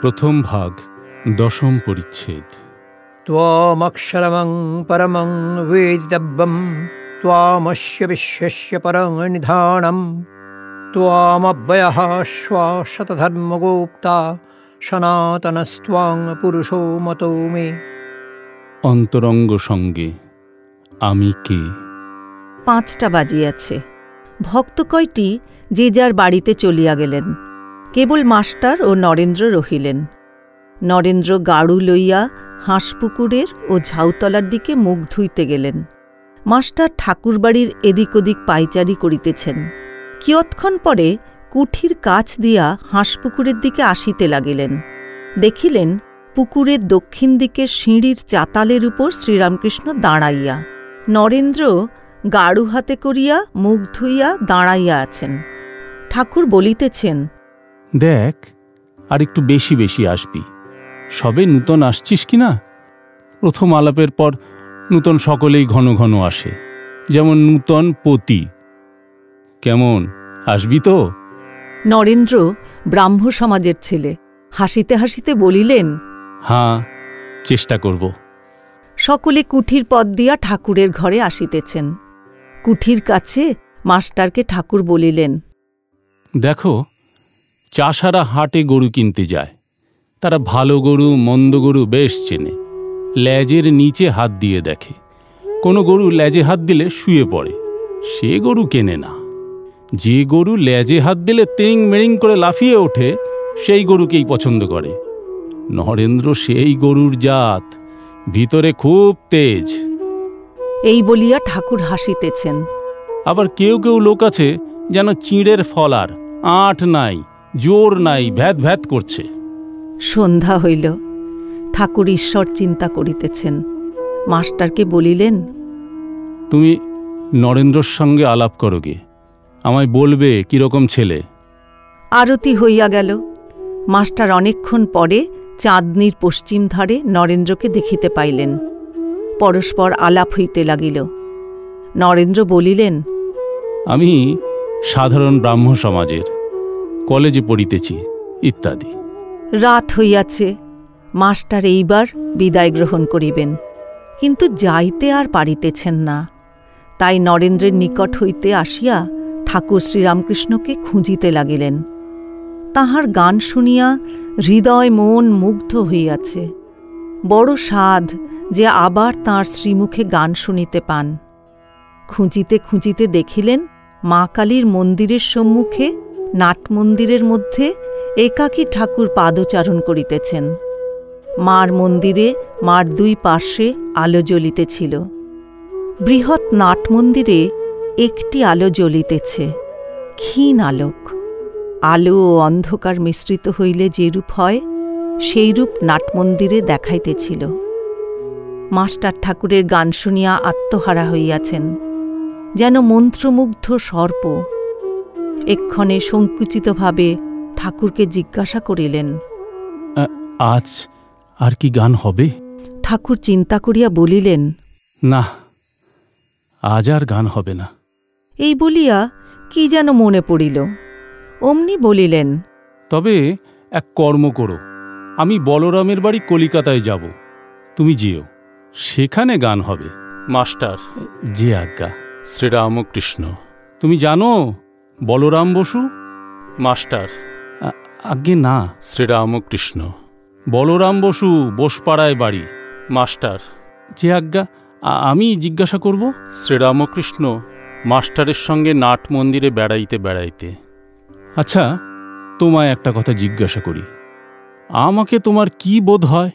প্রথম ভাগ দশম পরিচ্ছেদ। ত্বমক্ষরমং পরমং ত্বমস্য বিশ্বস্য সনাতনস্ত্বং পুরুষো মতো মে। অন্তরঙ্গ সঙ্গে আমি কে? পাঁচটা বাজিয়াছে। ভক্ত কয়টি যে যার বাড়িতে চলিয়া গেলেন? কেবল মাস্টার ও নরেন্দ্র রহিলেন। নরেন্দ্র গাড়ু লইয়া হাঁসপুকুরের ও ঝাউতলার দিকে মুখ ধুইতে গেলেন। মাস্টার ঠাকুরবাড়ির এদিক ওদিক পাইচারি করিতেছেন। কিয়ৎক্ষণ পরে কুঠির কাছ দিয়া হাঁসপুকুরের দিকে আসিতে লাগিলেন। দেখিলেন পুকুরের দক্ষিণ দিকে সিঁড়ির চাতালের উপর শ্রীরামকৃষ্ণ দাঁড়াইয়া। নরেন্দ্র গাড়ু হাতে করিয়া মুখ ধুইয়া দাঁড়াইয়া আছেন। ঠাকুর বলিতেছেন দেখ আর একটু বেশি বেশি আসবি। সবে নূতন আসছিস কি না? প্রথম আলাপের পর নূতন সকলেই ঘন ঘন আসে যেমন নূতন পতি। কেমন আসবি তো? নরেন্দ্র ব্রাহ্ম সমাজের ছেলে হাসিতে হাসিতে বলিলেন হ্যাঁ চেষ্টা করব। সকলে কুঠির পথ দিয়া ঠাকুরের ঘরে আসিতেছেন। কুঠির কাছে মাস্টারকে ঠাকুর বলিলেন দেখো চাষারা হাটে গরু কিনতে যায়। তারা ভালো গরু মন্দ গরু বেশ চেনে। ল্যাজের নিচে হাত দিয়ে দেখে। কোনো গরু ল্যাজে হাত দিলে শুয়ে পড়ে। সে গরু কেনে না। যে গরু ল্যাজে হাত দিলে তিরিং মেরিং করে লাফিয়ে ওঠে সেই গরুকেই পছন্দ করে। নরেন্দ্র সেই গরুর জাত। ভিতরে খুব তেজ। এই বলিয়া ঠাকুর হাসিতেছেন। আবার কেউ কেউ লোক আছে যেন চিঁড়ের ফলার আট নাই। জোর নাই ভ্যাত ভ্যাত করছে। সন্ধ্যা হইল। ঠাকুর ঈশ্বর চিন্তা করিতেছেন। মাস্টারকে বলিলেন তুমি নরেন্দ্রর সঙ্গে আলাপ করো গে। আমায় বলবে কীরকম ছেলে? আরতি হইয়া গেল। মাস্টার অনেকক্ষণ পরে চাঁদনির পশ্চিম ধারে নরেন্দ্রকে দেখিতে পাইলেন। পরস্পর আলাপ হইতে লাগিল। নরেন্দ্র বলিলেন আমি সাধারণ ব্রাহ্ম সমাজের কলেজে পড়িতেছি, ইত্যাদি। রাত হইয়াছে, মাস্টার এইবার বিদায় গ্রহণ করিবেন। কিন্তু যাইতে আর পারিতেছেন না। তাই নরেন্দ্রের নিকট হইতে আসিয়া ঠাকুর শ্রীরামকৃষ্ণকে খুঁজিতে লাগিলেন। তাহার গান শুনিয়া হৃদয় মন মুগ্ধ হইয়াছে। বড় সাধ যে আবার তাঁর শ্রীমুখে গান শুনিতে পান। খুঁজিতে খুঁজিতে দেখিলেন মা কালীর মন্দিরের সম্মুখে নাটমন্দিরের মধ্যে একাকী ঠাকুর পাদচারণ করিতেছেন। মার মন্দিরে মার দুই পার্শ্বে আলো জ্বলিতেছিল। বৃহৎ নাটমন্দিরে একটি আলো জ্বলিতেছে, ক্ষীণ আলোক। আলো ও অন্ধকার মিশ্রিত হইলে যেরূপ হয়, সেইরূপ নাটমন্দিরে দেখাইতেছিল। মাস্টার ঠাকুরের গান শুনিয়া আত্মহারা হইয়াছেন, যেন মন্ত্রমুগ্ধ সর্প এক্ষণে সংকুচিতভাবে ঠাকুরকে জিজ্ঞাসা করিলেন আজ আর কি গান হবে? ঠাকুর চিন্তা করিয়া বলিলেন না আজ আর গান হবে না। এই বলিয়া কি যেন মনে পড়িল। অমনি বলিলেন তবে এক কর্ম করো আমি বলরামের বাড়ি কলিকাতায় যাব তুমি যেও সেখানে গান হবে। মাস্টার যে আজ্ঞা। শ্রীরামকৃষ্ণ। তুমি জানো বলরাম বসু? মাস্টার। আজ্ঞে না। শ্রীরামকৃষ্ণ। বলরাম বসু বোসপাড়ায় বাড়ি। মাস্টার। যে আজ্ঞা আমি জিজ্ঞাসা করব? শ্রীরামকৃষ্ণ মাস্টারের সঙ্গে নাট মন্দিরে বেড়াইতে বেড়াইতে। আচ্ছা তোমায় একটা কথা জিজ্ঞাসা করি। আমাকে তোমার কি বোধ হয়?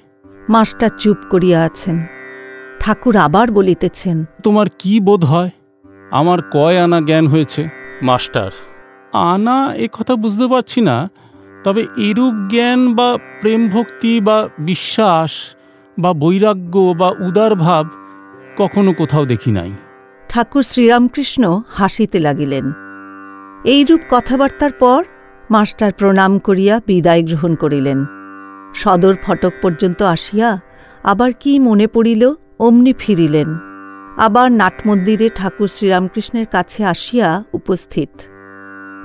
মাস্টার চুপ করিয়া আছেন। ঠাকুর আবার বলিতেছেন তোমার কি বোধ হয়? আমার কয় আনা জ্ঞান হয়েছে? মাস্টার। আনা এ কথা বুঝতে পারছি না তবে এরূপ জ্ঞান বা প্রেম ভক্তি বা বিশ্বাস বা বৈরাগ্য বা উদার ভাব কখনো কোথাও দেখি নাই। ঠাকুর শ্রীরামকৃষ্ণ হাসিতে লাগিলেন। এইরূপ কথাবার্তার পর মাস্টার প্রণাম করিয়া বিদায় গ্রহণ করিলেন। সদর ফটক পর্যন্ত আসিয়া আবার কি মনে পড়িল অমনি ফিরিলেন। আবার নাটমন্দিরে ঠাকুর শ্রীরামকৃষ্ণের কাছে আসিয়া উপস্থিত।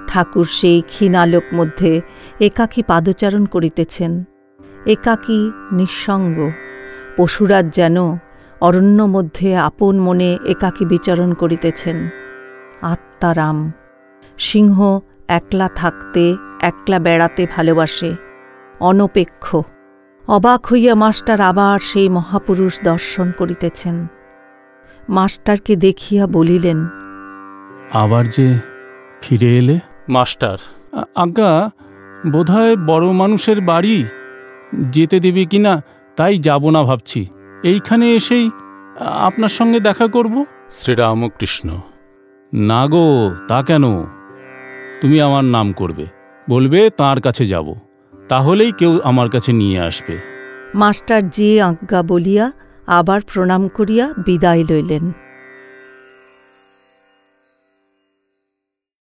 ঠাকুর সেই ক্ষীণালোক মধ্যে একাকী পাদচারণ করিতেছেন। একাকী নিঃসঙ্গ। পশুরাজ যেন অরণ্য মধ্যে আপন মনে একাকী বিচরণ করিতেছেন। আত্মারাম। সিংহ একলা থাকতে, একলা বেড়াতে ভালোবাসে। অনপেক্ষ। অবাক হইয়া মাস্টার আবার সেই মহাপুরুষ দর্শন করিতেছেন। মাস্টারকে দেখিয়া বলিলেন আবার যে ফিরে এলে? মাস্টার। আজ্ঞা বোধহয় বড় মানুষের বাড়ি। যেতে দেবে কি না তাই যাব না ভাবছি। এইখানে এসেই আপনার সঙ্গে দেখা করব? শ্রীরামকৃষ্ণ। না গো তা কেন? তুমি আমার নাম করবে। বলবে তার কাছে যাব। তাহলেই কেউ আমার কাছে নিয়ে আসবে। মাস্টার যে আজ্ঞা বলিয়া আবার প্রণাম করিয়া বিদায় লইলেন।